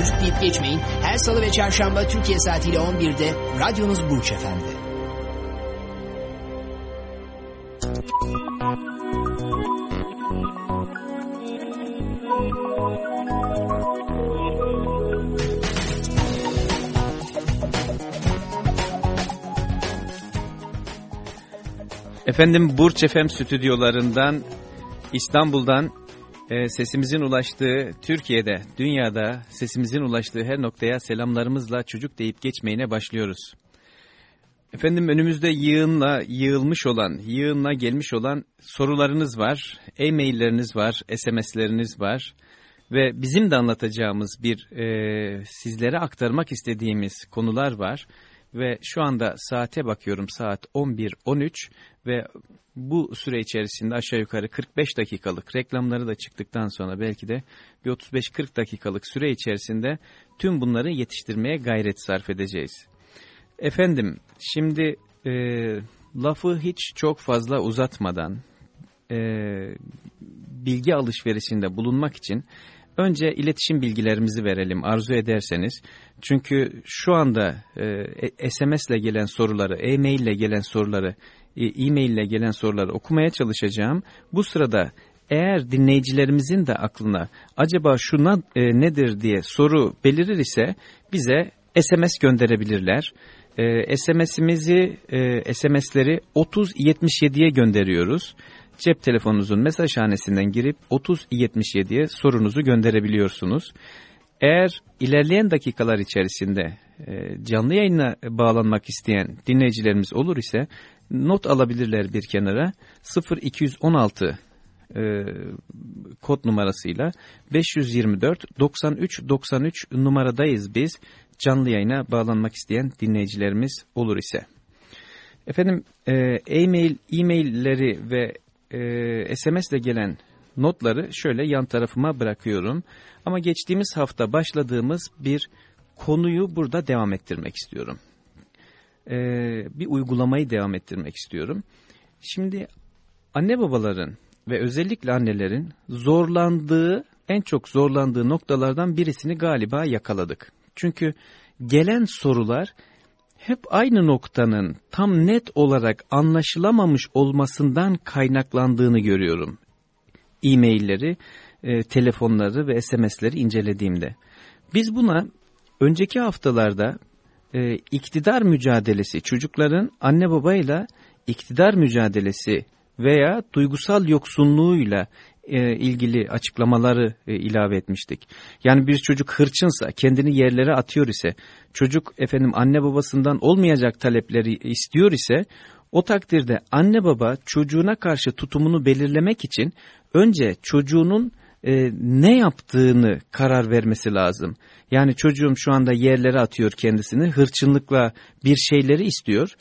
Çocuk deyip geçmeyin. Her salı ve çarşamba Türkiye saatiyle 11'de radyonuz Burç Efendi. Efendim Burç FM stüdyolarından İstanbul'dan e, sesimizin ulaştığı Türkiye'de, dünyada sesimizin ulaştığı her noktaya selamlarımızla çocuk deyip geçmeyine başlıyoruz. Efendim önümüzde yığınla yığılmış olan, yığınla gelmiş olan sorularınız var, e-mailleriniz var, SMS'leriniz var ve bizim de anlatacağımız bir e, sizlere aktarmak istediğimiz konular var ve şu anda saate bakıyorum saat 11.13 ve bu süre içerisinde aşağı yukarı 45 dakikalık reklamları da çıktıktan sonra belki de bir 35-40 dakikalık süre içerisinde tüm bunları yetiştirmeye gayret sarf edeceğiz. Efendim şimdi e, lafı hiç çok fazla uzatmadan e, bilgi alışverişinde bulunmak için önce iletişim bilgilerimizi verelim arzu ederseniz. Çünkü şu anda e, SMS ile gelen soruları, e-mail ile gelen soruları e, e-mail ile gelen soruları okumaya çalışacağım. Bu sırada eğer dinleyicilerimizin de aklına acaba şuna e, nedir diye soru belirir ise bize SMS gönderebilirler. E, SMS'imizi, e, SMS'leri 3077'ye gönderiyoruz. Cep telefonunuzun mesajhanesinden girip 3077'ye sorunuzu gönderebiliyorsunuz. Eğer ilerleyen dakikalar içerisinde e, canlı yayına bağlanmak isteyen dinleyicilerimiz olur ise not alabilirler bir kenara 0216 e, kod numarasıyla 524 93 93 numaradayız biz canlı yayına bağlanmak isteyen dinleyicilerimiz olur ise. Efendim e, e-mail, e-mailleri ve e, SMS ile gelen notları şöyle yan tarafıma bırakıyorum. Ama geçtiğimiz hafta başladığımız bir konuyu burada devam ettirmek istiyorum e, bir uygulamayı devam ettirmek istiyorum. Şimdi anne babaların ve özellikle annelerin zorlandığı, en çok zorlandığı noktalardan birisini galiba yakaladık. Çünkü gelen sorular hep aynı noktanın tam net olarak anlaşılamamış olmasından kaynaklandığını görüyorum. E-mailleri, e, telefonları ve SMS'leri incelediğimde. Biz buna önceki haftalarda e, iktidar mücadelesi, çocukların anne babayla iktidar mücadelesi veya duygusal yoksunluğuyla e, ilgili açıklamaları e, ilave etmiştik. Yani bir çocuk hırçınsa, kendini yerlere atıyor ise, çocuk efendim anne babasından olmayacak talepleri istiyor ise, o takdirde anne baba çocuğuna karşı tutumunu belirlemek için önce çocuğunun e, ne yaptığını karar vermesi lazım. Yani çocuğum şu anda yerlere atıyor kendisini, hırçınlıkla bir şeyleri istiyor.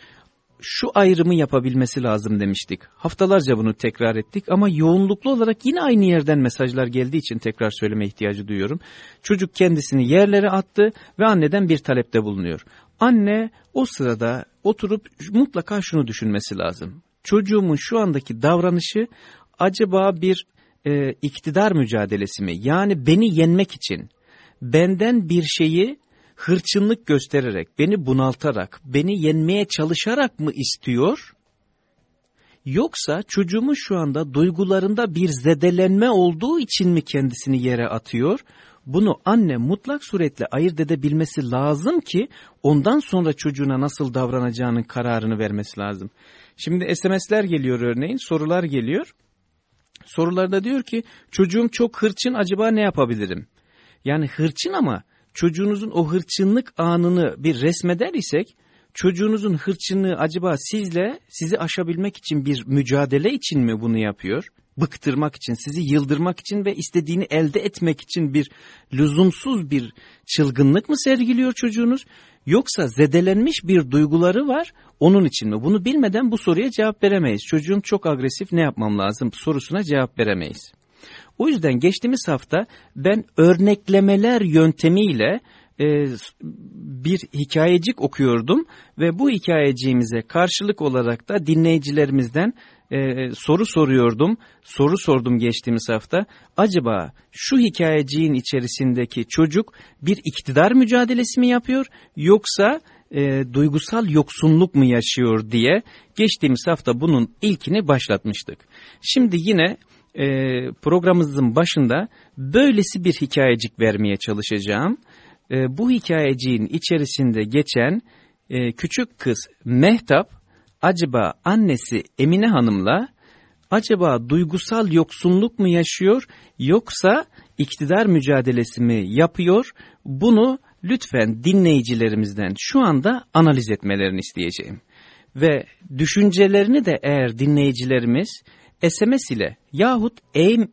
Şu ayrımı yapabilmesi lazım demiştik. Haftalarca bunu tekrar ettik ama yoğunluklu olarak yine aynı yerden mesajlar geldiği için tekrar söyleme ihtiyacı duyuyorum. Çocuk kendisini yerlere attı ve anneden bir talepte bulunuyor. Anne o sırada oturup mutlaka şunu düşünmesi lazım. Çocuğumun şu andaki davranışı acaba bir e, iktidar mücadelesi mi? Yani beni yenmek için benden bir şeyi hırçınlık göstererek, beni bunaltarak, beni yenmeye çalışarak mı istiyor? Yoksa çocuğumun şu anda duygularında bir zedelenme olduğu için mi kendisini yere atıyor? Bunu anne mutlak suretle ayırt edebilmesi lazım ki ondan sonra çocuğuna nasıl davranacağının kararını vermesi lazım. Şimdi SMS'ler geliyor örneğin, sorular geliyor. Sorularda diyor ki çocuğum çok hırçın acaba ne yapabilirim? Yani hırçın ama çocuğunuzun o hırçınlık anını bir resmeder isek çocuğunuzun hırçınlığı acaba sizle sizi aşabilmek için bir mücadele için mi bunu yapıyor? bıktırmak için, sizi yıldırmak için ve istediğini elde etmek için bir lüzumsuz bir çılgınlık mı sergiliyor çocuğunuz? Yoksa zedelenmiş bir duyguları var onun için mi? Bunu bilmeden bu soruya cevap veremeyiz. Çocuğum çok agresif ne yapmam lazım sorusuna cevap veremeyiz. O yüzden geçtiğimiz hafta ben örneklemeler yöntemiyle e, bir hikayecik okuyordum ve bu hikayeciğimize karşılık olarak da dinleyicilerimizden e, soru soruyordum. Soru sordum geçtiğimiz hafta. Acaba şu hikayeciğin içerisindeki çocuk bir iktidar mücadelesi mi yapıyor yoksa e, duygusal yoksunluk mu yaşıyor diye geçtiğimiz hafta bunun ilkini başlatmıştık. Şimdi yine e, programımızın başında böylesi bir hikayecik vermeye çalışacağım. E, bu hikayeciğin içerisinde geçen e, küçük kız Mehtap acaba annesi Emine Hanım'la acaba duygusal yoksunluk mu yaşıyor yoksa iktidar mücadelesi mi yapıyor? Bunu lütfen dinleyicilerimizden şu anda analiz etmelerini isteyeceğim. Ve düşüncelerini de eğer dinleyicilerimiz SMS ile yahut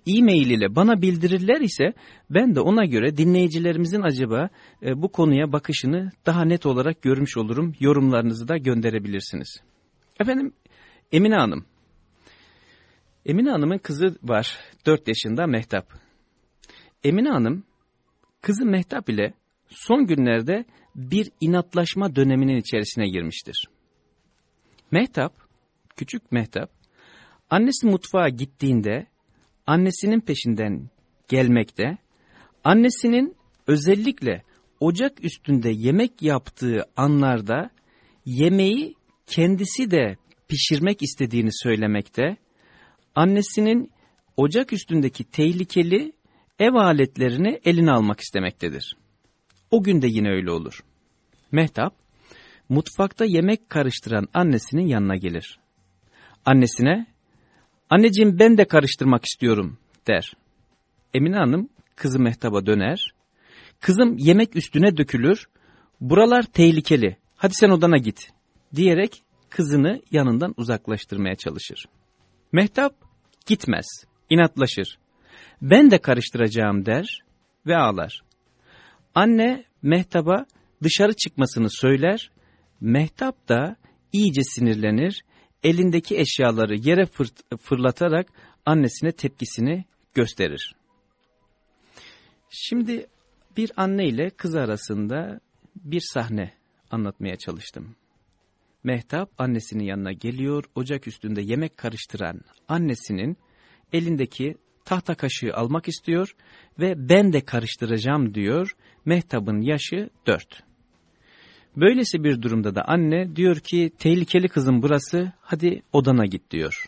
e-mail ile bana bildirirler ise ben de ona göre dinleyicilerimizin acaba e, bu konuya bakışını daha net olarak görmüş olurum. Yorumlarınızı da gönderebilirsiniz. Efendim Emine Hanım. Emine Hanım'ın kızı var 4 yaşında Mehtap. Emine Hanım kızı Mehtap ile son günlerde bir inatlaşma döneminin içerisine girmiştir. Mehtap, küçük Mehtap, annesi mutfağa gittiğinde annesinin peşinden gelmekte, annesinin özellikle ocak üstünde yemek yaptığı anlarda yemeği kendisi de pişirmek istediğini söylemekte, annesinin ocak üstündeki tehlikeli ev aletlerini eline almak istemektedir. O gün de yine öyle olur. Mehtap, mutfakta yemek karıştıran annesinin yanına gelir. Annesine, anneciğim ben de karıştırmak istiyorum der. Emine Hanım kızı Mehtap'a döner. Kızım yemek üstüne dökülür, buralar tehlikeli, hadi sen odana git diyerek kızını yanından uzaklaştırmaya çalışır. Mehtap gitmez, inatlaşır. Ben de karıştıracağım der ve ağlar. Anne Mehtap'a dışarı çıkmasını söyler, Mehtap da iyice sinirlenir, elindeki eşyaları yere fır fırlatarak annesine tepkisini gösterir. Şimdi bir anne ile kız arasında bir sahne anlatmaya çalıştım. Mehtap annesinin yanına geliyor, ocak üstünde yemek karıştıran annesinin elindeki tahta kaşığı almak istiyor ve ben de karıştıracağım diyor. Mehtap'ın yaşı dört. Böylesi bir durumda da anne diyor ki tehlikeli kızım burası hadi odana git diyor.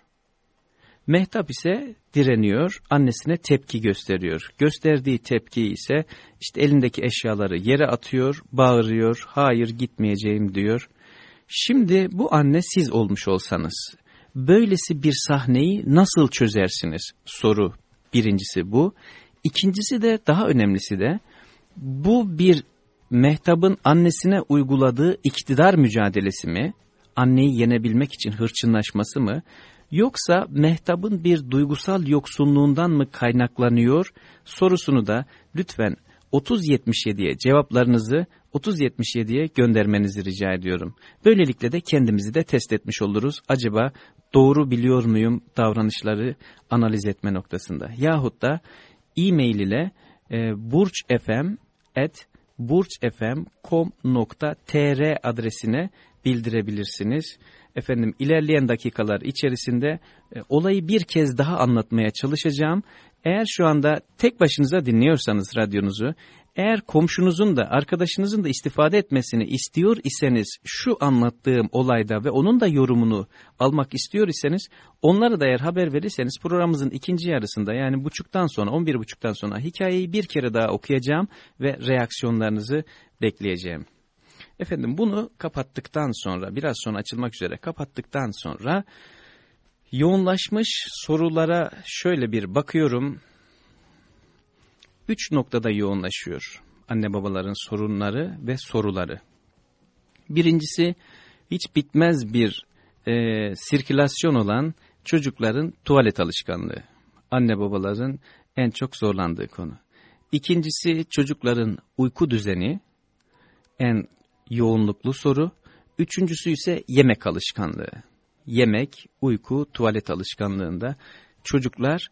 Mehtap ise direniyor, annesine tepki gösteriyor. Gösterdiği tepki ise işte elindeki eşyaları yere atıyor, bağırıyor, hayır gitmeyeceğim diyor. Şimdi bu anne siz olmuş olsanız, böylesi bir sahneyi nasıl çözersiniz? Soru birincisi bu. İkincisi de daha önemlisi de, bu bir Mehtap'ın annesine uyguladığı iktidar mücadelesi mi? Anneyi yenebilmek için hırçınlaşması mı? Yoksa Mehtap'ın bir duygusal yoksunluğundan mı kaynaklanıyor? Sorusunu da lütfen 3077'ye cevaplarınızı 3077'ye göndermenizi rica ediyorum. Böylelikle de kendimizi de test etmiş oluruz. Acaba doğru biliyor muyum davranışları analiz etme noktasında? Yahut da e-mail ile e, burçfm.com.tr adresine bildirebilirsiniz. Efendim ilerleyen dakikalar içerisinde e, olayı bir kez daha anlatmaya çalışacağım. Eğer şu anda tek başınıza dinliyorsanız radyonuzu, eğer komşunuzun da arkadaşınızın da istifade etmesini istiyor iseniz şu anlattığım olayda ve onun da yorumunu almak istiyor iseniz onları da eğer haber verirseniz programımızın ikinci yarısında yani buçuktan sonra 11 buçuktan sonra hikayeyi bir kere daha okuyacağım ve reaksiyonlarınızı bekleyeceğim. Efendim bunu kapattıktan sonra biraz sonra açılmak üzere kapattıktan sonra yoğunlaşmış sorulara şöyle bir bakıyorum. Üç noktada yoğunlaşıyor anne babaların sorunları ve soruları. Birincisi hiç bitmez bir e, sirkülasyon olan çocukların tuvalet alışkanlığı. anne babaların en çok zorlandığı konu. İkincisi çocukların uyku düzeni en yoğunluklu soru. Üçüncüsü ise yemek alışkanlığı. Yemek, uyku, tuvalet alışkanlığında çocuklar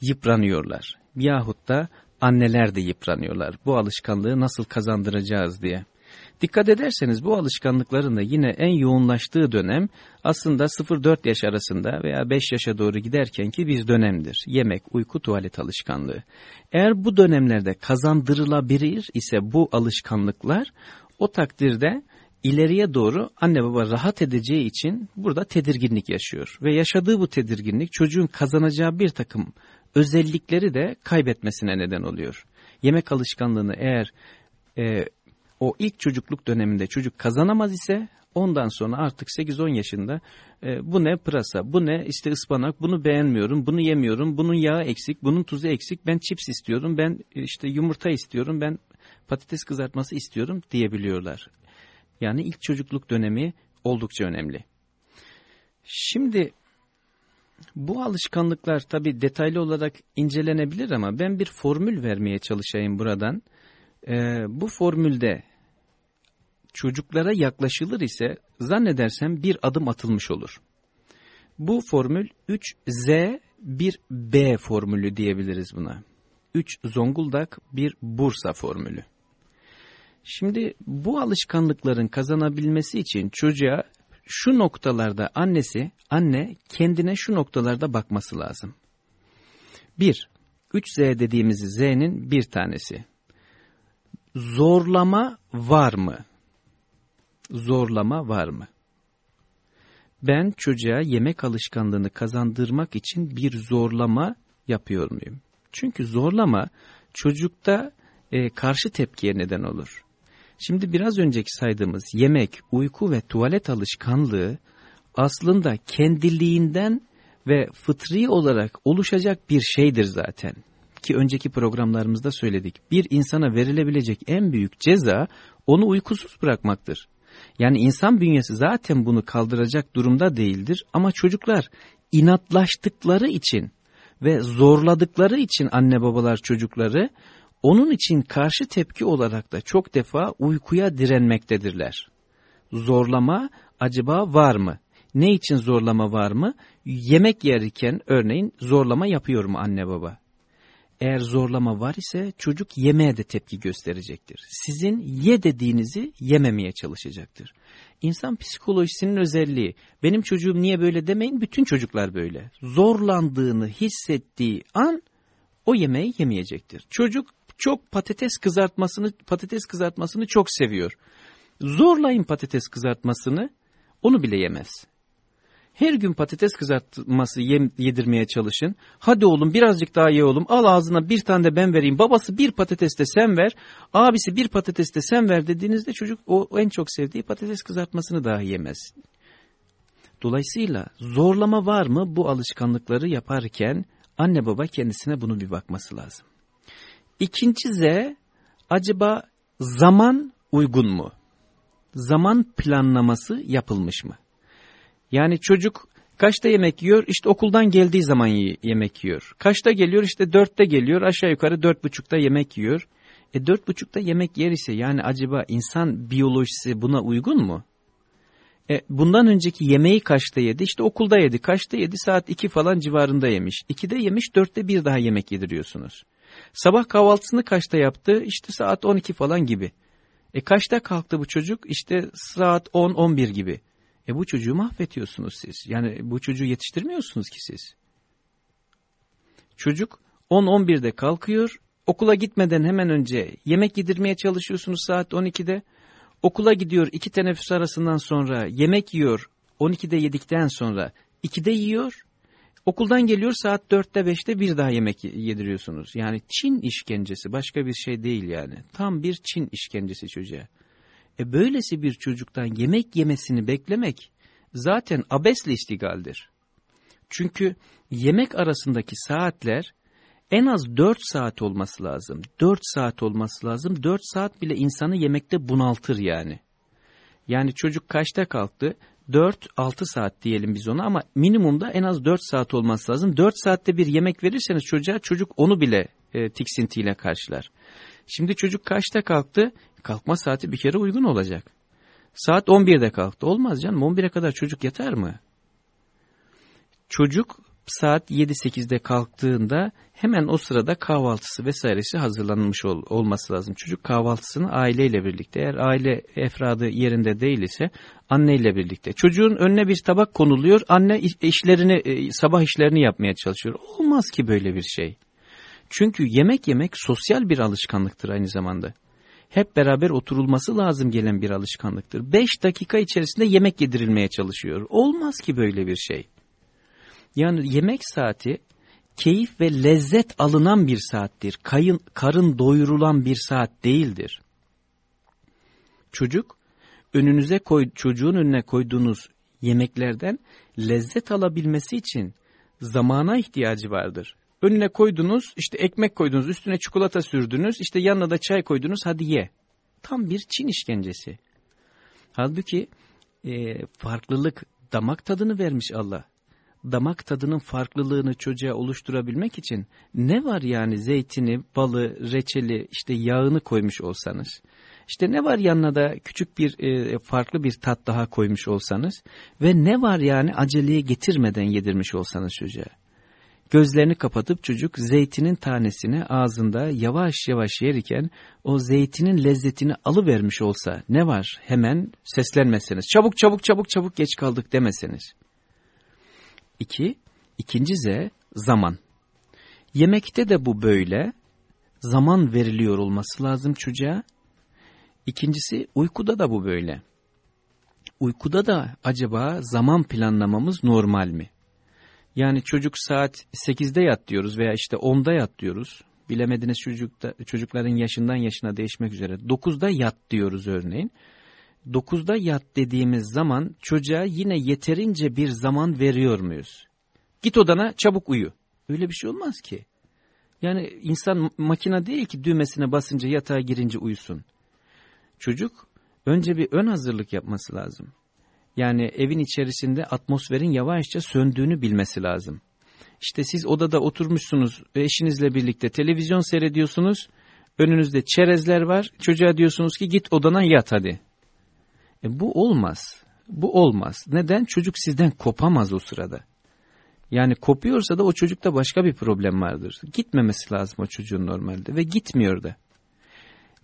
yıpranıyorlar. Yahut da anneler de yıpranıyorlar. Bu alışkanlığı nasıl kazandıracağız diye. Dikkat ederseniz bu alışkanlıkların da yine en yoğunlaştığı dönem aslında 0-4 yaş arasında veya 5 yaşa doğru giderken ki bir dönemdir. Yemek, uyku, tuvalet alışkanlığı. Eğer bu dönemlerde kazandırılabilir ise bu alışkanlıklar o takdirde ileriye doğru anne baba rahat edeceği için burada tedirginlik yaşıyor. Ve yaşadığı bu tedirginlik çocuğun kazanacağı bir takım özellikleri de kaybetmesine neden oluyor. Yemek alışkanlığını eğer e, o ilk çocukluk döneminde çocuk kazanamaz ise ondan sonra artık 8-10 yaşında e, bu ne pırasa, bu ne işte ıspanak, bunu beğenmiyorum, bunu yemiyorum, bunun yağı eksik, bunun tuzu eksik, ben çips istiyorum, ben işte yumurta istiyorum, ben patates kızartması istiyorum diyebiliyorlar. Yani ilk çocukluk dönemi oldukça önemli. Şimdi bu alışkanlıklar tabi detaylı olarak incelenebilir ama ben bir formül vermeye çalışayım buradan. Ee, bu formülde çocuklara yaklaşılır ise zannedersem bir adım atılmış olur. Bu formül 3Z 1B formülü diyebiliriz buna. 3 Zonguldak 1 Bursa formülü. Şimdi bu alışkanlıkların kazanabilmesi için çocuğa şu noktalarda annesi, anne kendine şu noktalarda bakması lazım. 1. 3Z dediğimiz Z'nin bir tanesi. Zorlama var mı? Zorlama var mı? Ben çocuğa yemek alışkanlığını kazandırmak için bir zorlama yapıyor muyum? Çünkü zorlama çocukta e, karşı tepkiye neden olur. Şimdi biraz önceki saydığımız yemek, uyku ve tuvalet alışkanlığı aslında kendiliğinden ve fıtri olarak oluşacak bir şeydir zaten. Ki önceki programlarımızda söyledik. Bir insana verilebilecek en büyük ceza onu uykusuz bırakmaktır. Yani insan bünyesi zaten bunu kaldıracak durumda değildir ama çocuklar inatlaştıkları için ve zorladıkları için anne babalar çocukları onun için karşı tepki olarak da çok defa uykuya direnmektedirler. Zorlama acaba var mı? Ne için zorlama var mı? Yemek yerken örneğin zorlama yapıyor mu anne baba? Eğer zorlama var ise çocuk yemeğe de tepki gösterecektir. Sizin ye dediğinizi yememeye çalışacaktır. İnsan psikolojisinin özelliği. Benim çocuğum niye böyle demeyin bütün çocuklar böyle. Zorlandığını hissettiği an o yemeği yemeyecektir. Çocuk çok patates kızartmasını patates kızartmasını çok seviyor. Zorlayın patates kızartmasını onu bile yemez. Her gün patates kızartması yedirmeye çalışın. Hadi oğlum birazcık daha ye oğlum. Al ağzına bir tane de ben vereyim. Babası bir patates de sen ver. Abisi bir patates de sen ver dediğinizde çocuk o en çok sevdiği patates kızartmasını daha yemez. Dolayısıyla zorlama var mı bu alışkanlıkları yaparken anne baba kendisine bunu bir bakması lazım. İkinci Z acaba zaman uygun mu? Zaman planlaması yapılmış mı? Yani çocuk kaçta yemek yiyor? İşte okuldan geldiği zaman yemek yiyor. Kaçta geliyor? İşte dörtte geliyor. Aşağı yukarı dört buçukta yemek yiyor. E dört buçukta yemek yer ise yani acaba insan biyolojisi buna uygun mu? E, bundan önceki yemeği kaçta yedi? İşte okulda yedi. Kaçta yedi? Saat iki falan civarında yemiş. İkide yemiş, dörtte bir daha yemek yediriyorsunuz. Sabah kahvaltısını kaçta yaptı? İşte saat 12 falan gibi. E kaçta kalktı bu çocuk? İşte saat 10-11 gibi. E bu çocuğu mahvetiyorsunuz siz. Yani bu çocuğu yetiştirmiyorsunuz ki siz. Çocuk 10-11'de kalkıyor. Okula gitmeden hemen önce yemek yedirmeye çalışıyorsunuz saat 12'de. Okula gidiyor iki teneffüs arasından sonra yemek yiyor. 12'de yedikten sonra 2'de yiyor. Okuldan geliyor saat dörtte beşte bir daha yemek yediriyorsunuz. Yani Çin işkencesi başka bir şey değil yani. Tam bir Çin işkencesi çocuğa. E böylesi bir çocuktan yemek yemesini beklemek zaten abesle istigaldir. Çünkü yemek arasındaki saatler en az 4 saat olması lazım. 4 saat olması lazım. 4 saat bile insanı yemekte bunaltır yani. Yani çocuk kaçta kalktı? 4-6 saat diyelim biz ona ama minimumda en az 4 saat olması lazım. 4 saatte bir yemek verirseniz çocuğa çocuk onu bile e, tiksintiyle karşılar. Şimdi çocuk kaçta kalktı? Kalkma saati bir kere uygun olacak. Saat 11'de kalktı. Olmaz canım 11'e kadar çocuk yatar mı? Çocuk saat 7-8'de kalktığında hemen o sırada kahvaltısı vesairesi hazırlanmış ol, olması lazım. Çocuk kahvaltısını aileyle birlikte eğer aile efradı yerinde değil ise anneyle birlikte. Çocuğun önüne bir tabak konuluyor anne işlerini e, sabah işlerini yapmaya çalışıyor. Olmaz ki böyle bir şey. Çünkü yemek yemek sosyal bir alışkanlıktır aynı zamanda. Hep beraber oturulması lazım gelen bir alışkanlıktır. Beş dakika içerisinde yemek yedirilmeye çalışıyor. Olmaz ki böyle bir şey. Yani yemek saati keyif ve lezzet alınan bir saattir. Kayın, karın doyurulan bir saat değildir. Çocuk önünüze koy, çocuğun önüne koyduğunuz yemeklerden lezzet alabilmesi için zamana ihtiyacı vardır. Önüne koydunuz, işte ekmek koydunuz, üstüne çikolata sürdünüz, işte yanına da çay koydunuz, hadi ye. Tam bir Çin işkencesi. Halbuki e, farklılık damak tadını vermiş Allah damak tadının farklılığını çocuğa oluşturabilmek için ne var yani zeytini, balı, reçeli, işte yağını koymuş olsanız, işte ne var yanına da küçük bir e, farklı bir tat daha koymuş olsanız? Ve ne var yani aceleye getirmeden yedirmiş olsanız çocuğa. Gözlerini kapatıp çocuk zeytinin tanesini ağzında yavaş yavaş yerken o zeytinin lezzetini alıvermiş olsa ne var? Hemen seslenmeseniz. Çabuk çabuk çabuk çabuk geç kaldık demeseniz İki, ikinci Z zaman. Yemekte de bu böyle. Zaman veriliyor olması lazım çocuğa. İkincisi uykuda da bu böyle. Uykuda da acaba zaman planlamamız normal mi? Yani çocuk saat 8'de yat diyoruz veya işte 10'da yat diyoruz. Bilemediniz çocukta, çocukların yaşından yaşına değişmek üzere. 9'da yat diyoruz örneğin. 9'da yat dediğimiz zaman çocuğa yine yeterince bir zaman veriyor muyuz? Git odana çabuk uyu. Öyle bir şey olmaz ki. Yani insan makine değil ki düğmesine basınca yatağa girince uyusun. Çocuk önce bir ön hazırlık yapması lazım. Yani evin içerisinde atmosferin yavaşça söndüğünü bilmesi lazım. İşte siz odada oturmuşsunuz eşinizle birlikte televizyon seyrediyorsunuz. Önünüzde çerezler var. Çocuğa diyorsunuz ki git odana yat hadi. E bu olmaz. Bu olmaz. Neden? Çocuk sizden kopamaz o sırada. Yani kopuyorsa da o çocukta başka bir problem vardır. Gitmemesi lazım o çocuğun normalde ve gitmiyor da.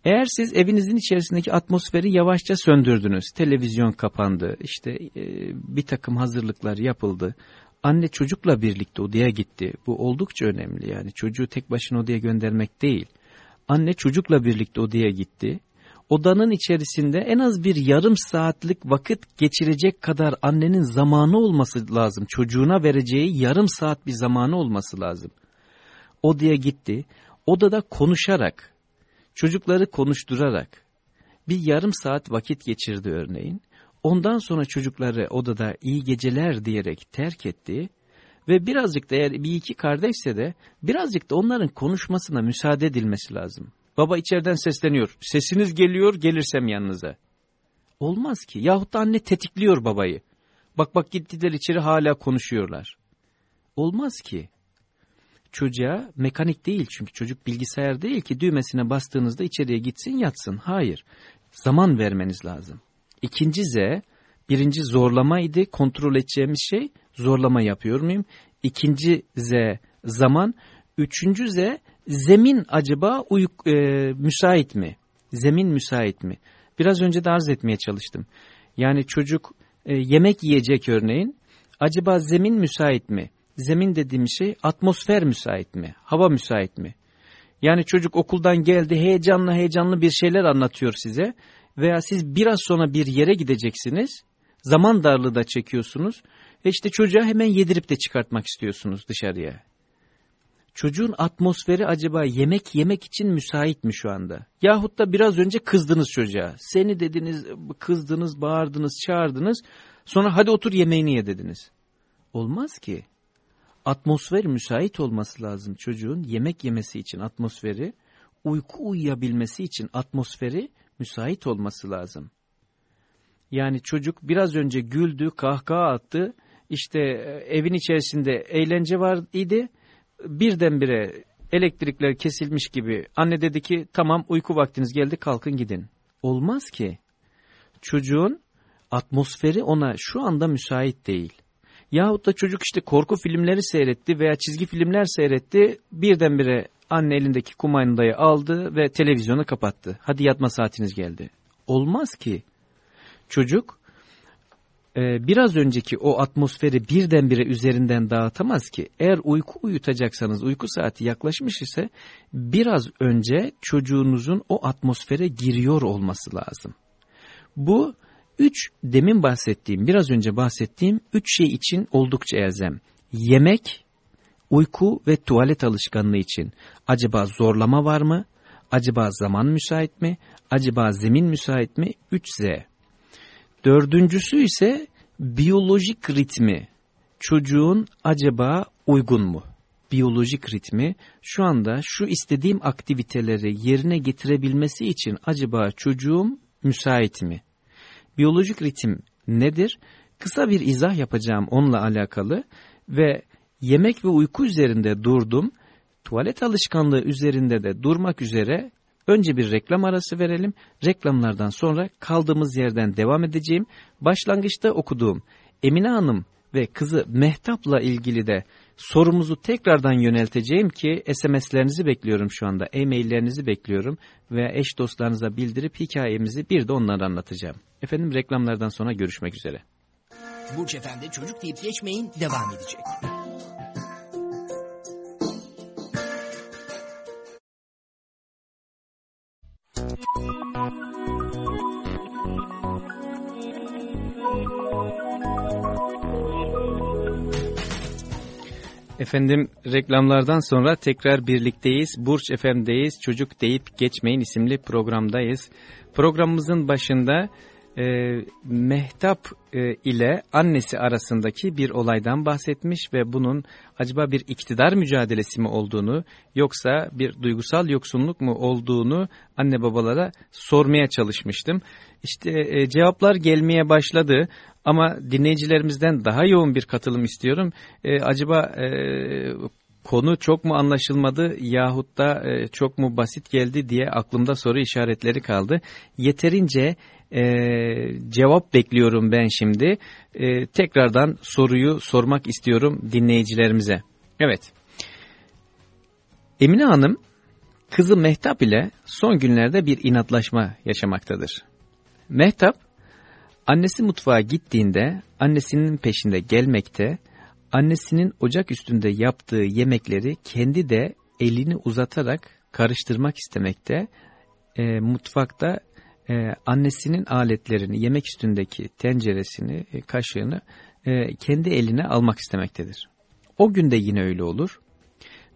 Eğer siz evinizin içerisindeki atmosferi yavaşça söndürdünüz, televizyon kapandı, işte e, bir takım hazırlıklar yapıldı, anne çocukla birlikte odaya gitti. Bu oldukça önemli yani çocuğu tek başına odaya göndermek değil. Anne çocukla birlikte odaya gitti odanın içerisinde en az bir yarım saatlik vakit geçirecek kadar annenin zamanı olması lazım. Çocuğuna vereceği yarım saat bir zamanı olması lazım. Odaya gitti. Odada konuşarak, çocukları konuşturarak bir yarım saat vakit geçirdi örneğin. Ondan sonra çocukları odada iyi geceler diyerek terk etti ve birazcık da eğer bir iki kardeşse de birazcık da onların konuşmasına müsaade edilmesi lazım. Baba içeriden sesleniyor. Sesiniz geliyor gelirsem yanınıza. Olmaz ki. Yahut da anne tetikliyor babayı. Bak bak gittiler içeri hala konuşuyorlar. Olmaz ki. Çocuğa mekanik değil çünkü çocuk bilgisayar değil ki düğmesine bastığınızda içeriye gitsin yatsın. Hayır. Zaman vermeniz lazım. İkinci Z, birinci zorlamaydı kontrol edeceğimiz şey zorlama yapıyor muyum? İkinci Z zaman, üçüncü Z zemin acaba uyuk, e, müsait mi? Zemin müsait mi? Biraz önce de arz etmeye çalıştım. Yani çocuk e, yemek yiyecek örneğin. Acaba zemin müsait mi? Zemin dediğim şey atmosfer müsait mi? Hava müsait mi? Yani çocuk okuldan geldi heyecanlı heyecanlı bir şeyler anlatıyor size. Veya siz biraz sonra bir yere gideceksiniz. Zaman darlığı da çekiyorsunuz. Ve işte çocuğa hemen yedirip de çıkartmak istiyorsunuz dışarıya. Çocuğun atmosferi acaba yemek yemek için müsait mi şu anda? Yahut da biraz önce kızdınız çocuğa. Seni dediniz, kızdınız, bağırdınız, çağırdınız. Sonra hadi otur yemeğini ye dediniz. Olmaz ki. Atmosfer müsait olması lazım çocuğun yemek yemesi için atmosferi, uyku uyuyabilmesi için atmosferi müsait olması lazım. Yani çocuk biraz önce güldü, kahkaha attı. İşte e, evin içerisinde eğlence var idi. Birdenbire elektrikler kesilmiş gibi anne dedi ki tamam uyku vaktiniz geldi kalkın gidin. Olmaz ki. Çocuğun atmosferi ona şu anda müsait değil. Yahut da çocuk işte korku filmleri seyretti veya çizgi filmler seyretti. Birdenbire anne elindeki kumandayı aldı ve televizyonu kapattı. Hadi yatma saatiniz geldi. Olmaz ki. Çocuk e, biraz önceki o atmosferi birdenbire üzerinden dağıtamaz ki. Eğer uyku uyutacaksanız uyku saati yaklaşmış ise biraz önce çocuğunuzun o atmosfere giriyor olması lazım. Bu üç demin bahsettiğim biraz önce bahsettiğim üç şey için oldukça elzem. Yemek, uyku ve tuvalet alışkanlığı için acaba zorlama var mı? Acaba zaman müsait mi? Acaba zemin müsait mi? 3Z. Dördüncüsü ise biyolojik ritmi. Çocuğun acaba uygun mu? Biyolojik ritmi şu anda şu istediğim aktiviteleri yerine getirebilmesi için acaba çocuğum müsait mi? Biyolojik ritim nedir? Kısa bir izah yapacağım onunla alakalı ve yemek ve uyku üzerinde durdum. Tuvalet alışkanlığı üzerinde de durmak üzere önce bir reklam arası verelim. Reklamlardan sonra kaldığımız yerden devam edeceğim. Başlangıçta okuduğum Emine Hanım ve kızı Mehtap'la ilgili de sorumuzu tekrardan yönelteceğim ki SMS'lerinizi bekliyorum şu anda, e-maillerinizi bekliyorum ve eş dostlarınıza bildirip hikayemizi bir de onlara anlatacağım. Efendim reklamlardan sonra görüşmek üzere. Burç Efendi çocuk deyip geçmeyin devam edecek. Efendim reklamlardan sonra tekrar birlikteyiz. Burç FM'deyiz. Çocuk deyip geçmeyin isimli programdayız. Programımızın başında e, Mehtap e, ile annesi arasındaki bir olaydan bahsetmiş ve bunun acaba bir iktidar mücadelesi mi olduğunu yoksa bir duygusal yoksunluk mu olduğunu anne babalara sormaya çalışmıştım. İşte e, cevaplar gelmeye başladı ama dinleyicilerimizden daha yoğun bir katılım istiyorum. E, acaba e, konu çok mu anlaşılmadı yahut da e, çok mu basit geldi diye aklımda soru işaretleri kaldı. Yeterince e, cevap bekliyorum ben şimdi. E, tekrardan soruyu sormak istiyorum dinleyicilerimize. Evet. Emine Hanım kızı Mehtap ile son günlerde bir inatlaşma yaşamaktadır. Mehtap annesi mutfağa gittiğinde annesinin peşinde gelmekte, annesinin ocak üstünde yaptığı yemekleri kendi de elini uzatarak karıştırmak istemekte, e, mutfakta e, annesinin aletlerini, yemek üstündeki tenceresini, e, kaşığını e, kendi eline almak istemektedir. O gün de yine öyle olur.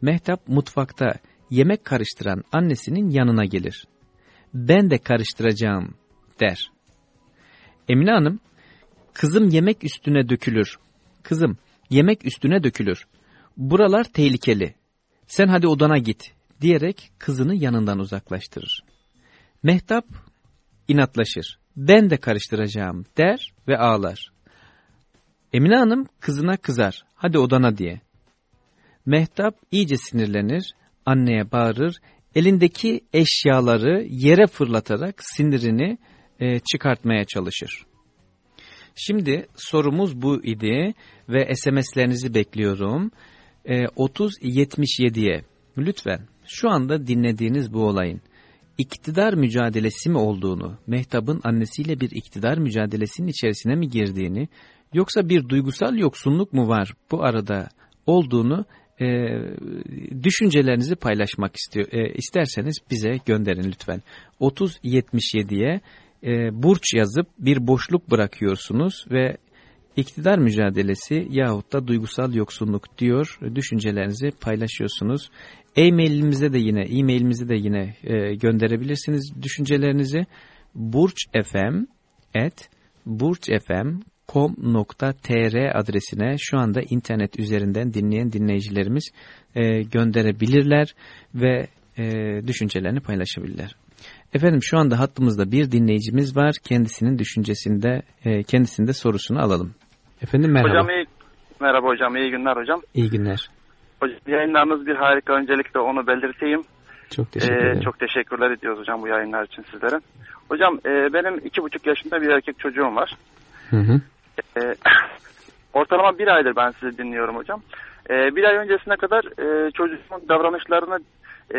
Mehtap mutfakta yemek karıştıran annesinin yanına gelir. Ben de karıştıracağım der. Emine Hanım, kızım yemek üstüne dökülür. Kızım, yemek üstüne dökülür. Buralar tehlikeli. Sen hadi odana git diyerek kızını yanından uzaklaştırır. Mehtap inatlaşır. Ben de karıştıracağım der ve ağlar. Emine Hanım kızına kızar. Hadi odana diye. Mehtap iyice sinirlenir, anneye bağırır, elindeki eşyaları yere fırlatarak sinirini e, çıkartmaya çalışır. Şimdi sorumuz bu idi ve SMS'lerinizi bekliyorum. E, 3077'ye lütfen şu anda dinlediğiniz bu olayın iktidar mücadelesi mi olduğunu, Mehtap'ın annesiyle bir iktidar mücadelesinin içerisine mi girdiğini, yoksa bir duygusal yoksunluk mu var bu arada olduğunu e, düşüncelerinizi paylaşmak istiyor. E, isterseniz bize gönderin lütfen. 3077'ye e, burç yazıp bir boşluk bırakıyorsunuz ve iktidar mücadelesi yahut da duygusal yoksunluk diyor düşüncelerinizi paylaşıyorsunuz. E-mailimize de yine e-mailimize de yine e, gönderebilirsiniz düşüncelerinizi burçfm.com.tr adresine şu anda internet üzerinden dinleyen dinleyicilerimiz e, gönderebilirler ve e, düşüncelerini paylaşabilirler. Efendim şu anda hattımızda bir dinleyicimiz var. Kendisinin düşüncesinde, e, kendisinde sorusunu alalım. Efendim merhaba. Hocam iyi, merhaba hocam, iyi günler hocam. İyi günler. Hocam yayınlarınız bir harika. Öncelikle onu belirteyim. Çok teşekkür Ee, ederim. çok teşekkürler ediyoruz hocam bu yayınlar için sizlere. Hocam e, benim iki buçuk yaşında bir erkek çocuğum var. Hı hı. E, ortalama bir aydır ben sizi dinliyorum hocam. E, bir ay öncesine kadar e, çocuğumun davranışlarını e,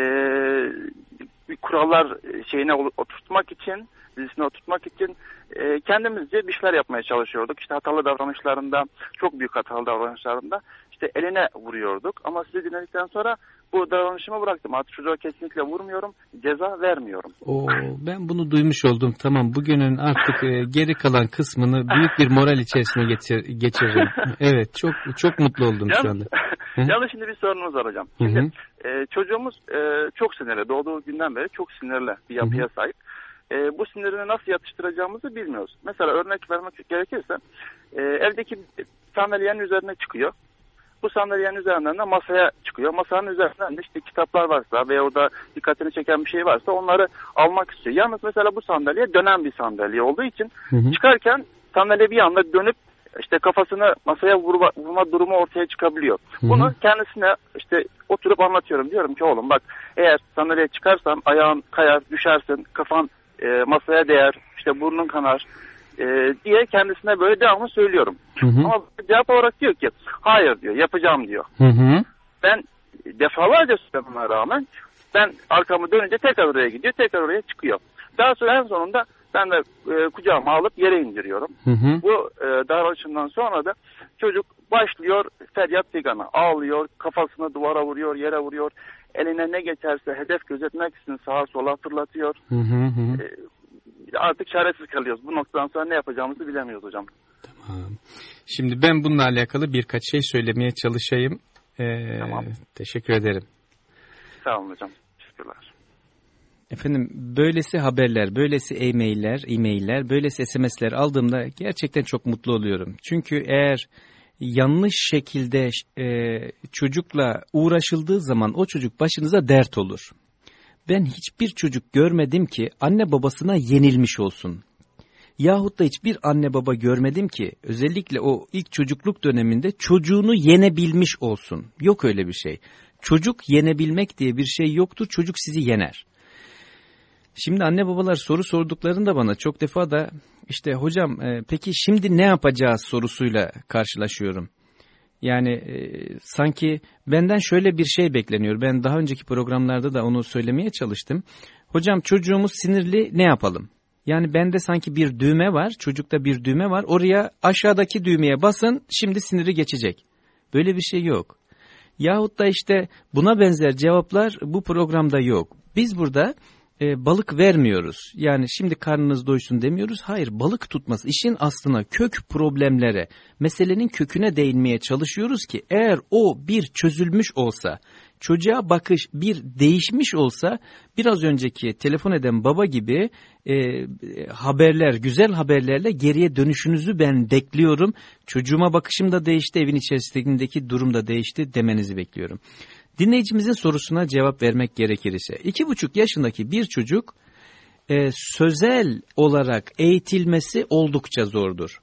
bir kurallar şeyine oturtmak için, dizisine oturtmak için e, kendimizce bir şeyler yapmaya çalışıyorduk. İşte hatalı davranışlarında, çok büyük hatalı davranışlarında işte eline vuruyorduk. Ama sizi dinledikten sonra bu davranışımı bıraktım. Artık çocuğa kesinlikle vurmuyorum, ceza vermiyorum. Oo, ben bunu duymuş oldum. Tamam bugünün artık e, geri kalan kısmını büyük bir moral içerisine geçir, geçiririm. Evet çok çok mutlu oldum şu anda. Yalnız, şimdi bir sorunuz var hocam. Hı hı. Şimdi e, çocuğumuz e, çok sinirli. Doğduğu günden beri çok sinirli bir yapıya hı. sahip. E, bu sinirini nasıl yatıştıracağımızı bilmiyoruz. Mesela örnek vermek gerekirse e, evdeki sandalyenin üzerine çıkıyor. Bu sandalyenin üzerinden de masaya çıkıyor. Masanın üzerinden de işte kitaplar varsa veya orada dikkatini çeken bir şey varsa onları almak istiyor. Yalnız mesela bu sandalye dönen bir sandalye olduğu için Hı hı. çıkarken sandalye bir anda dönüp işte kafasını masaya vurma, vurma durumu ortaya çıkabiliyor. Hı hı. Bunu kendisine işte oturup anlatıyorum. Diyorum ki oğlum bak eğer sandalyeye çıkarsan ayağın kayar, düşersin, kafan e, masaya değer, işte burnun kanar e, diye kendisine böyle devamlı söylüyorum. Hı hı. Ama cevap olarak diyor ki hayır diyor yapacağım diyor. Hı hı. Ben defalarca söylememe rağmen ben arkamı dönünce tekrar oraya gidiyor, tekrar oraya çıkıyor. Daha sonra en sonunda ben de e, kucağıma alıp yere indiriyorum. Hı hı. Bu e, davranışından sonra da çocuk başlıyor feryat figana ağlıyor, kafasını duvara vuruyor, yere vuruyor. Eline ne geçerse hedef gözetmek için sağa sola fırlatıyor. Hı hı hı. E, artık çaresiz kalıyoruz. Bu noktadan sonra ne yapacağımızı bilemiyoruz hocam. Tamam. Şimdi ben bununla alakalı birkaç şey söylemeye çalışayım. Ee, Tamam. Teşekkür ederim. Sağ olun hocam. Teşekkürler. Efendim böylesi haberler, böylesi e-mailler, e-mailler, böylesi SMS'ler aldığımda gerçekten çok mutlu oluyorum. Çünkü eğer yanlış şekilde e, çocukla uğraşıldığı zaman o çocuk başınıza dert olur. Ben hiçbir çocuk görmedim ki anne babasına yenilmiş olsun. Yahut da hiçbir anne baba görmedim ki özellikle o ilk çocukluk döneminde çocuğunu yenebilmiş olsun. Yok öyle bir şey. Çocuk yenebilmek diye bir şey yoktur. Çocuk sizi yener. Şimdi anne babalar soru sorduklarında bana çok defa da işte hocam e, peki şimdi ne yapacağız sorusuyla karşılaşıyorum. Yani e, sanki benden şöyle bir şey bekleniyor. Ben daha önceki programlarda da onu söylemeye çalıştım. Hocam çocuğumuz sinirli ne yapalım? Yani bende sanki bir düğme var, çocukta bir düğme var. Oraya aşağıdaki düğmeye basın, şimdi siniri geçecek. Böyle bir şey yok. Yahut da işte buna benzer cevaplar bu programda yok. Biz burada e, balık vermiyoruz. Yani şimdi karnınız doysun demiyoruz. Hayır balık tutması işin aslına kök problemlere meselenin köküne değinmeye çalışıyoruz ki eğer o bir çözülmüş olsa çocuğa bakış bir değişmiş olsa biraz önceki telefon eden baba gibi e, haberler güzel haberlerle geriye dönüşünüzü ben bekliyorum. Çocuğuma bakışım da değişti evin içerisindeki durum da değişti demenizi bekliyorum. Dinleyicimizin sorusuna cevap vermek gerekir ise iki buçuk yaşındaki bir çocuk e, sözel olarak eğitilmesi oldukça zordur.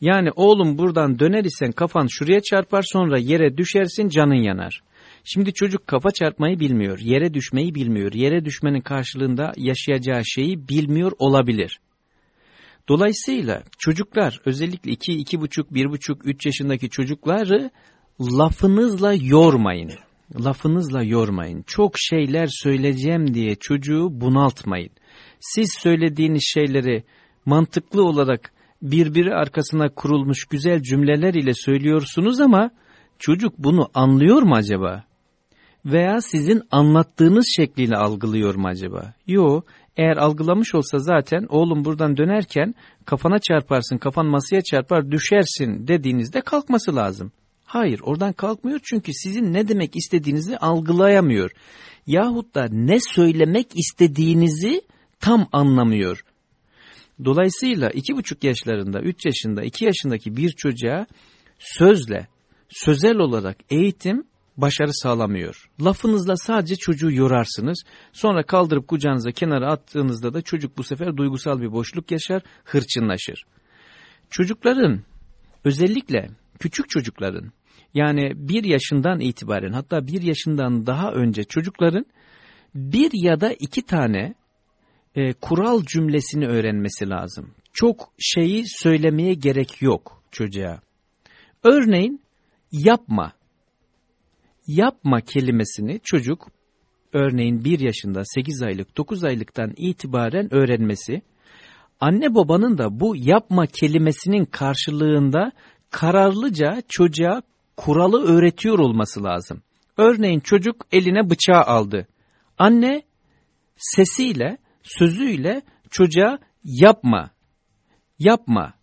Yani oğlum buradan döner isen kafan şuraya çarpar sonra yere düşersin canın yanar. Şimdi çocuk kafa çarpmayı bilmiyor, yere düşmeyi bilmiyor, yere düşmenin karşılığında yaşayacağı şeyi bilmiyor olabilir. Dolayısıyla çocuklar özellikle 2, iki, 2,5, 1,5, 3 yaşındaki çocukları lafınızla yormayın. Lafınızla yormayın. Çok şeyler söyleyeceğim diye çocuğu bunaltmayın. Siz söylediğiniz şeyleri mantıklı olarak birbiri arkasına kurulmuş güzel cümleler ile söylüyorsunuz ama çocuk bunu anlıyor mu acaba? Veya sizin anlattığınız şekliyle algılıyor mu acaba? Yo, eğer algılamış olsa zaten oğlum buradan dönerken kafana çarparsın, kafan masaya çarpar düşersin dediğinizde kalkması lazım. Hayır oradan kalkmıyor çünkü sizin ne demek istediğinizi algılayamıyor. Yahut da ne söylemek istediğinizi tam anlamıyor. Dolayısıyla iki buçuk yaşlarında, üç yaşında, iki yaşındaki bir çocuğa sözle, sözel olarak eğitim başarı sağlamıyor. Lafınızla sadece çocuğu yorarsınız. Sonra kaldırıp kucağınıza kenara attığınızda da çocuk bu sefer duygusal bir boşluk yaşar, hırçınlaşır. Çocukların özellikle küçük çocukların yani bir yaşından itibaren hatta bir yaşından daha önce çocukların bir ya da iki tane e, kural cümlesini öğrenmesi lazım. Çok şeyi söylemeye gerek yok çocuğa. Örneğin yapma. Yapma kelimesini çocuk örneğin bir yaşında 8 aylık 9 aylıktan itibaren öğrenmesi anne babanın da bu yapma kelimesinin karşılığında kararlıca çocuğa kuralı öğretiyor olması lazım. Örneğin çocuk eline bıçağı aldı. Anne sesiyle, sözüyle çocuğa yapma, yapma,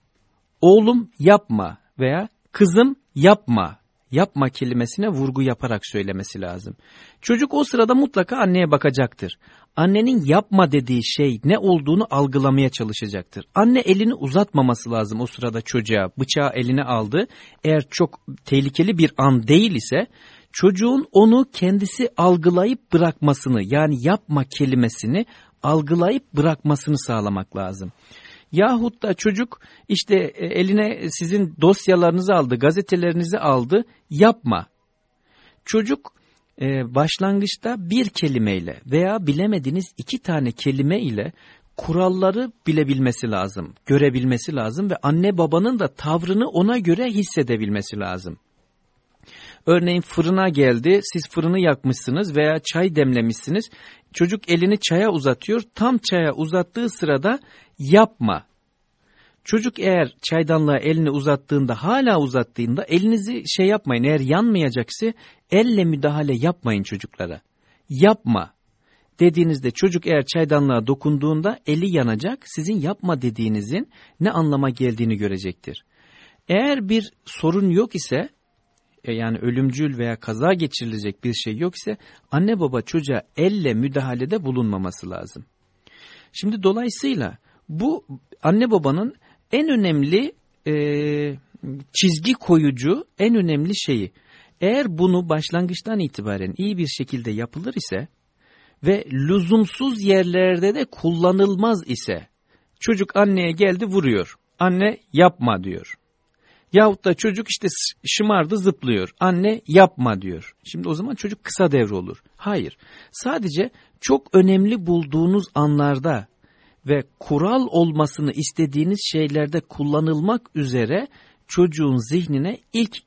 oğlum yapma veya kızım yapma, yapma kelimesine vurgu yaparak söylemesi lazım. Çocuk o sırada mutlaka anneye bakacaktır. Annenin yapma dediği şey ne olduğunu algılamaya çalışacaktır. Anne elini uzatmaması lazım o sırada çocuğa. Bıçağı eline aldı. Eğer çok tehlikeli bir an değil ise çocuğun onu kendisi algılayıp bırakmasını yani yapma kelimesini algılayıp bırakmasını sağlamak lazım. Yahut da çocuk işte e, eline sizin dosyalarınızı aldı, gazetelerinizi aldı, yapma. Çocuk e, başlangıçta bir kelimeyle veya bilemediğiniz iki tane kelime ile kuralları bilebilmesi lazım, görebilmesi lazım ve anne babanın da tavrını ona göre hissedebilmesi lazım. Örneğin fırına geldi, siz fırını yakmışsınız veya çay demlemişsiniz. Çocuk elini çaya uzatıyor, tam çaya uzattığı sırada yapma. Çocuk eğer çaydanlığa elini uzattığında hala uzattığında elinizi şey yapmayın. Eğer yanmayacaksa elle müdahale yapmayın çocuklara. Yapma dediğinizde çocuk eğer çaydanlığa dokunduğunda eli yanacak. Sizin yapma dediğinizin ne anlama geldiğini görecektir. Eğer bir sorun yok ise e, yani ölümcül veya kaza geçirilecek bir şey yok ise anne baba çocuğa elle müdahalede bulunmaması lazım. Şimdi dolayısıyla bu anne babanın en önemli e, çizgi koyucu, en önemli şeyi. Eğer bunu başlangıçtan itibaren iyi bir şekilde yapılır ise ve lüzumsuz yerlerde de kullanılmaz ise çocuk anneye geldi vuruyor. Anne yapma diyor. Yahut da çocuk işte şımardı zıplıyor. Anne yapma diyor. Şimdi o zaman çocuk kısa devre olur. Hayır. Sadece çok önemli bulduğunuz anlarda ve kural olmasını istediğiniz şeylerde kullanılmak üzere çocuğun zihnine ilk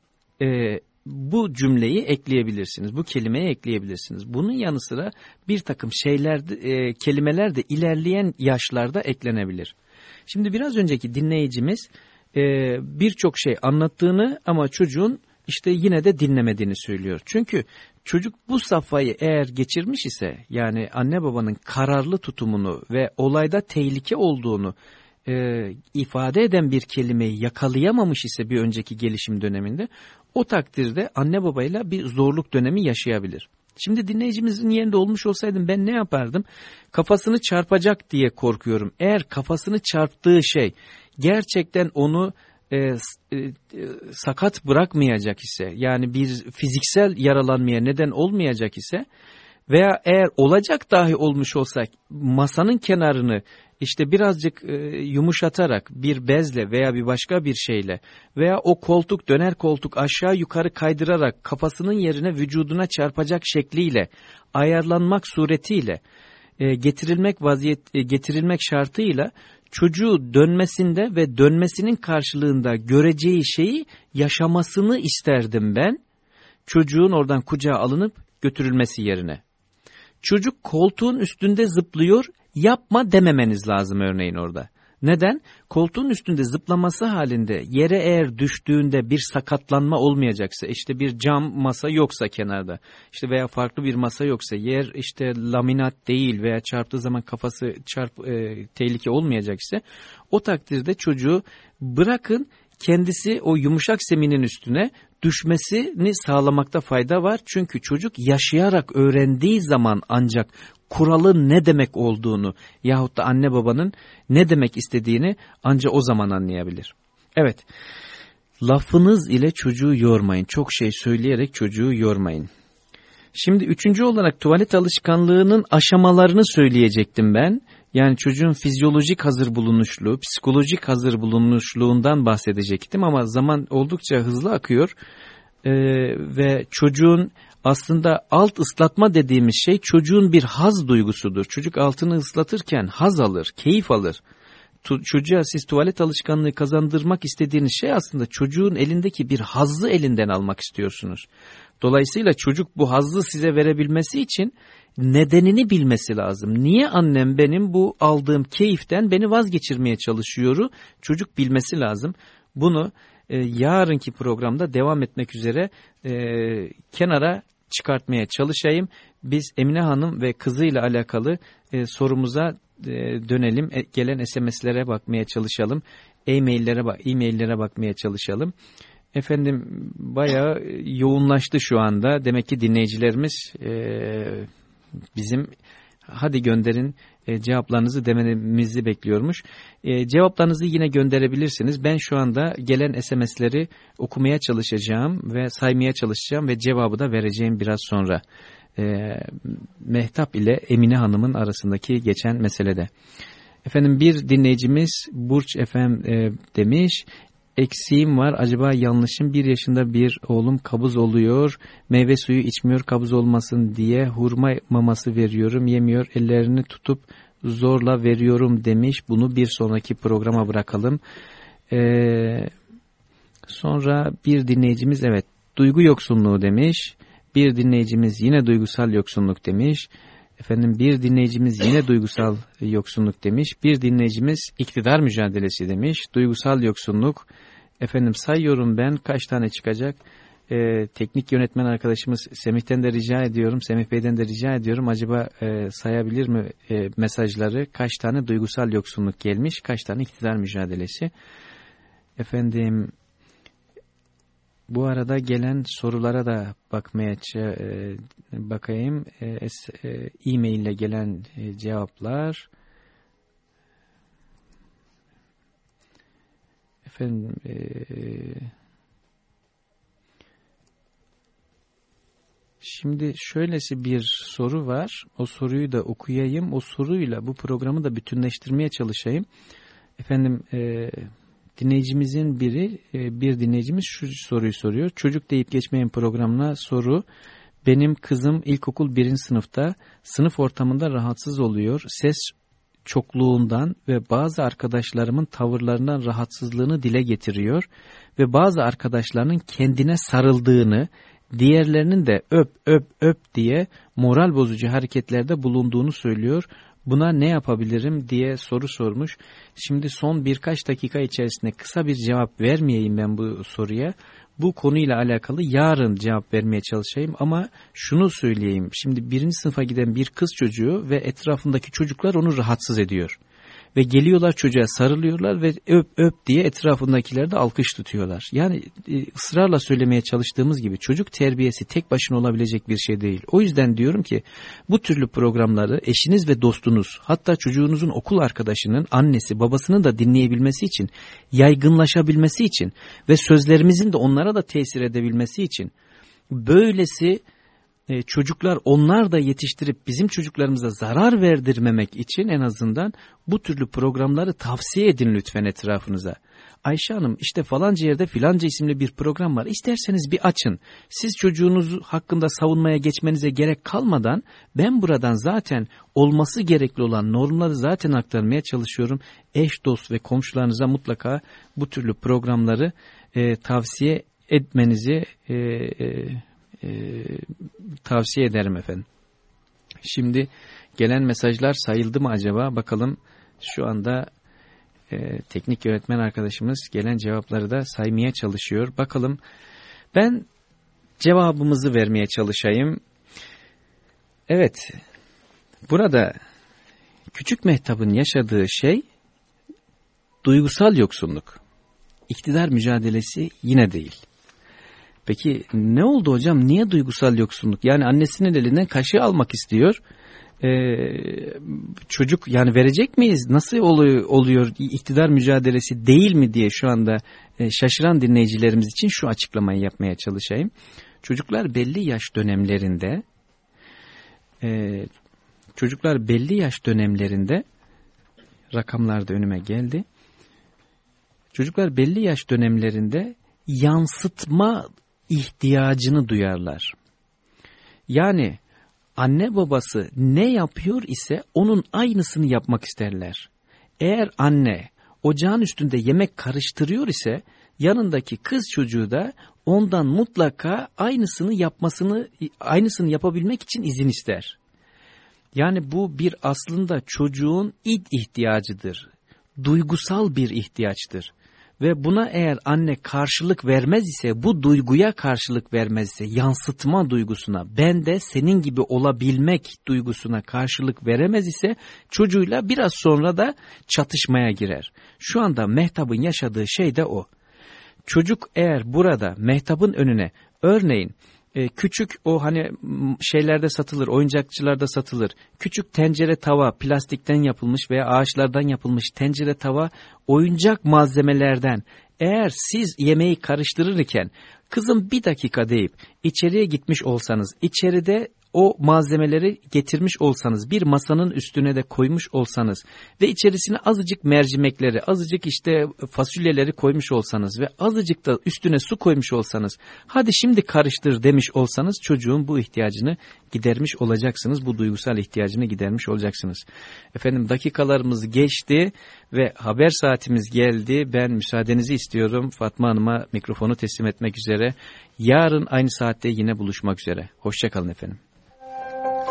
e, bu cümleyi ekleyebilirsiniz. Bu kelimeyi ekleyebilirsiniz. Bunun yanı sıra bir takım şeyler, e, kelimeler de ilerleyen yaşlarda eklenebilir. Şimdi biraz önceki dinleyicimiz e, birçok şey anlattığını ama çocuğun işte yine de dinlemediğini söylüyor. Çünkü çocuk bu safhayı eğer geçirmiş ise yani anne babanın kararlı tutumunu ve olayda tehlike olduğunu e, ifade eden bir kelimeyi yakalayamamış ise bir önceki gelişim döneminde o takdirde anne babayla bir zorluk dönemi yaşayabilir. Şimdi dinleyicimizin yerinde olmuş olsaydım ben ne yapardım? Kafasını çarpacak diye korkuyorum. Eğer kafasını çarptığı şey gerçekten onu e, e, sakat bırakmayacak ise yani bir fiziksel yaralanmaya neden olmayacak ise veya eğer olacak dahi olmuş olsak masanın kenarını işte birazcık e, yumuşatarak bir bezle veya bir başka bir şeyle veya o koltuk döner koltuk aşağı yukarı kaydırarak kafasının yerine vücuduna çarpacak şekliyle ayarlanmak suretiyle e, getirilmek vaziyet e, getirilmek şartıyla çocuğu dönmesinde ve dönmesinin karşılığında göreceği şeyi yaşamasını isterdim ben. Çocuğun oradan kucağa alınıp götürülmesi yerine. Çocuk koltuğun üstünde zıplıyor, yapma dememeniz lazım örneğin orada. Neden? Koltuğun üstünde zıplaması halinde yere eğer düştüğünde bir sakatlanma olmayacaksa işte bir cam masa yoksa kenarda işte veya farklı bir masa yoksa yer işte laminat değil veya çarptığı zaman kafası çarp e, tehlike olmayacaksa o takdirde çocuğu bırakın kendisi o yumuşak zeminin üstüne düşmesini sağlamakta fayda var. Çünkü çocuk yaşayarak öğrendiği zaman ancak kuralın ne demek olduğunu yahut da anne babanın ne demek istediğini ancak o zaman anlayabilir. Evet, Lafınız ile çocuğu yormayın. Çok şey söyleyerek çocuğu yormayın. Şimdi üçüncü olarak tuvalet alışkanlığının aşamalarını söyleyecektim ben. Yani çocuğun fizyolojik hazır bulunuşluğu, psikolojik hazır bulunuşluğundan bahsedecektim ama zaman oldukça hızlı akıyor. Ee, ve çocuğun aslında alt ıslatma dediğimiz şey çocuğun bir haz duygusudur. Çocuk altını ıslatırken haz alır, keyif alır. Çocuğa siz tuvalet alışkanlığı kazandırmak istediğiniz şey aslında çocuğun elindeki bir hazzı elinden almak istiyorsunuz. Dolayısıyla çocuk bu hazzı size verebilmesi için nedenini bilmesi lazım. Niye annem benim bu aldığım keyiften beni vazgeçirmeye çalışıyoru çocuk bilmesi lazım. Bunu e, yarınki programda devam etmek üzere e, kenara çıkartmaya çalışayım. Biz Emine Hanım ve kızıyla alakalı e, sorumuza e, dönelim. E, gelen SMS'lere bakmaya çalışalım. E-maillere bak e-maillere bakmaya çalışalım. Efendim bayağı yoğunlaştı şu anda. Demek ki dinleyicilerimiz e, bizim hadi gönderin e, cevaplarınızı dememizi bekliyormuş. E, cevaplarınızı yine gönderebilirsiniz. Ben şu anda gelen SMS'leri okumaya çalışacağım ve saymaya çalışacağım ve cevabı da vereceğim biraz sonra. E, Mehtap ile Emine Hanım'ın arasındaki geçen meselede. Efendim bir dinleyicimiz Burç Efem e, demiş eksiğim var. Acaba yanlışım bir yaşında bir oğlum kabız oluyor. Meyve suyu içmiyor kabız olmasın diye hurma maması veriyorum. Yemiyor ellerini tutup zorla veriyorum demiş. Bunu bir sonraki programa bırakalım. Ee, sonra bir dinleyicimiz evet duygu yoksunluğu demiş. Bir dinleyicimiz yine duygusal yoksunluk demiş. Efendim bir dinleyicimiz yine duygusal yoksunluk demiş. Bir dinleyicimiz iktidar mücadelesi demiş. Duygusal yoksunluk. Efendim sayıyorum ben kaç tane çıkacak? Ee, teknik yönetmen arkadaşımız Semih'ten de rica ediyorum. Semih Bey'den de rica ediyorum. Acaba e, sayabilir mi e, mesajları? Kaç tane duygusal yoksunluk gelmiş? Kaç tane iktidar mücadelesi? Efendim bu arada gelen sorulara da bakmaya e, bakayım. E, e, e-mail ile gelen e, cevaplar. Efendim e, Şimdi şöylesi bir soru var. O soruyu da okuyayım. O soruyla bu programı da bütünleştirmeye çalışayım. Efendim e, dinleyicimizin biri, e, bir dinleyicimiz şu soruyu soruyor. Çocuk deyip geçmeyin programına soru. Benim kızım ilkokul birinci sınıfta sınıf ortamında rahatsız oluyor. Ses çokluğundan ve bazı arkadaşlarımın tavırlarından rahatsızlığını dile getiriyor ve bazı arkadaşlarının kendine sarıldığını, diğerlerinin de öp öp öp diye moral bozucu hareketlerde bulunduğunu söylüyor. Buna ne yapabilirim diye soru sormuş. Şimdi son birkaç dakika içerisinde kısa bir cevap vermeyeyim ben bu soruya. Bu konuyla alakalı yarın cevap vermeye çalışayım ama şunu söyleyeyim. Şimdi birinci sınıfa giden bir kız çocuğu ve etrafındaki çocuklar onu rahatsız ediyor ve geliyorlar çocuğa sarılıyorlar ve öp öp diye etrafındakiler de alkış tutuyorlar. Yani e, ısrarla söylemeye çalıştığımız gibi çocuk terbiyesi tek başına olabilecek bir şey değil. O yüzden diyorum ki bu türlü programları eşiniz ve dostunuz hatta çocuğunuzun okul arkadaşının annesi babasının da dinleyebilmesi için yaygınlaşabilmesi için ve sözlerimizin de onlara da tesir edebilmesi için böylesi e, çocuklar onlar da yetiştirip bizim çocuklarımıza zarar verdirmemek için en azından bu türlü programları tavsiye edin lütfen etrafınıza. Ayşe Hanım işte falanca yerde filanca isimli bir program var. İsterseniz bir açın. Siz çocuğunuz hakkında savunmaya geçmenize gerek kalmadan ben buradan zaten olması gerekli olan normları zaten aktarmaya çalışıyorum. Eş, dost ve komşularınıza mutlaka bu türlü programları e, tavsiye etmenizi e, e, e, tavsiye ederim efendim. Şimdi gelen mesajlar sayıldı mı acaba? Bakalım şu anda e, teknik yönetmen arkadaşımız gelen cevapları da saymaya çalışıyor. Bakalım ben cevabımızı vermeye çalışayım. Evet burada küçük mehtabın yaşadığı şey duygusal yoksunluk. İktidar mücadelesi yine değil. Peki ne oldu hocam? Niye duygusal yoksunluk? Yani annesinin elinden kaşığı almak istiyor. e, çocuk yani verecek miyiz? Nasıl oluyor, oluyor iktidar mücadelesi değil mi diye şu anda e, şaşıran dinleyicilerimiz için şu açıklamayı yapmaya çalışayım. Çocuklar belli yaş dönemlerinde e, çocuklar belli yaş dönemlerinde rakamlar da önüme geldi. Çocuklar belli yaş dönemlerinde yansıtma ihtiyacını duyarlar. Yani anne babası ne yapıyor ise onun aynısını yapmak isterler. Eğer anne ocağın üstünde yemek karıştırıyor ise yanındaki kız çocuğu da ondan mutlaka aynısını yapmasını aynısını yapabilmek için izin ister. Yani bu bir aslında çocuğun id ihtiyacıdır. Duygusal bir ihtiyaçtır. Ve buna eğer anne karşılık vermez ise, bu duyguya karşılık vermez ise, yansıtma duygusuna, ben de senin gibi olabilmek duygusuna karşılık veremez ise, çocuğuyla biraz sonra da çatışmaya girer. Şu anda Mehtap'ın yaşadığı şey de o. Çocuk eğer burada Mehtap'ın önüne, örneğin, e, küçük o hani şeylerde satılır, oyuncakçılarda satılır. Küçük tencere tava, plastikten yapılmış veya ağaçlardan yapılmış tencere tava oyuncak malzemelerden eğer siz yemeği karıştırırken kızım bir dakika deyip içeriye gitmiş olsanız içeride o malzemeleri getirmiş olsanız, bir masanın üstüne de koymuş olsanız ve içerisine azıcık mercimekleri, azıcık işte fasulyeleri koymuş olsanız ve azıcık da üstüne su koymuş olsanız, hadi şimdi karıştır demiş olsanız çocuğun bu ihtiyacını gidermiş olacaksınız, bu duygusal ihtiyacını gidermiş olacaksınız. Efendim dakikalarımız geçti ve haber saatimiz geldi. Ben müsaadenizi istiyorum Fatma Hanım'a mikrofonu teslim etmek üzere. Yarın aynı saatte yine buluşmak üzere. Hoşçakalın efendim.